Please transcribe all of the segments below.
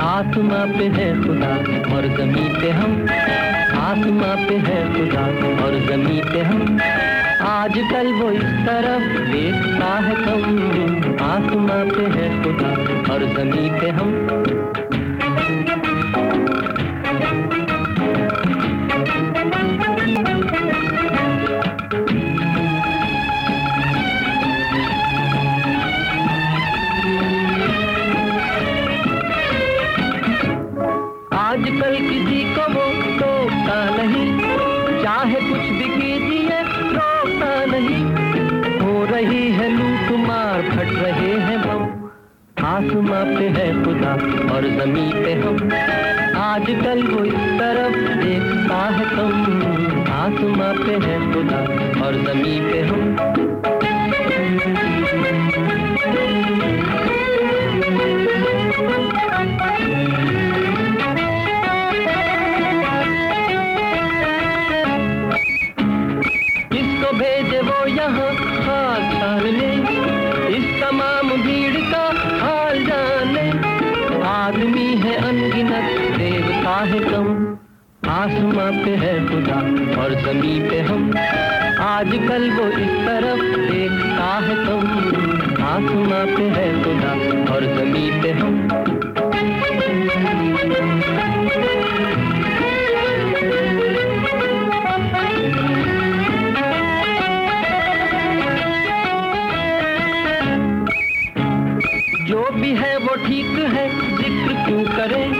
आसमां पे है खुदा और जमी पे हम। आसमां पे है खुदा और जमी पे हम। आजकल वो इस तरफ़ देखता है कम आसमां पे है खुदा और जमी पे हम। कुछ भी कीजिए रोकता नहीं। हो रही है लूट मार फट रहे हैं बम। आसमां पे है खुदा और जमी पे हम। आजकल वो इस तरफ़ देखता है कम। आसमां पे है खुदा और जमी पे हम। भेजे वो यहाँ हाल छानने इस तमाम भीड़ का हाल जाने। आदमी है अनगिनत, देवता है कम। आसमां पे है खुदा और जमी पे हम। आजकल वो इस तरफ़ देखता है कम। आसमां पे है खुदा और जमी पे हम। जो भी है वो ठीक है, ज़िक्र क्यों करें?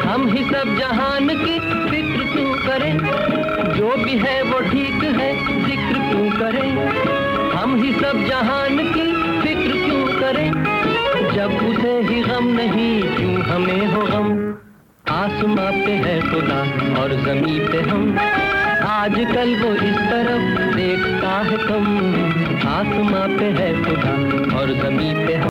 हम ही सब जहान की फ़िक्र क्यों करें? जो भी है वो ठीक है, ज़िक्र क्यों करें? हम ही सब जहान की फ़िक्र क्यों करें? जब उसे ही गम नहीं, क्यों हमें हो गम? आसमां पे है खुदा और जमी पे हम। आजकल वो इस तरफ़ देखता है कम आसमां पे है खुदा और जमी पे हम।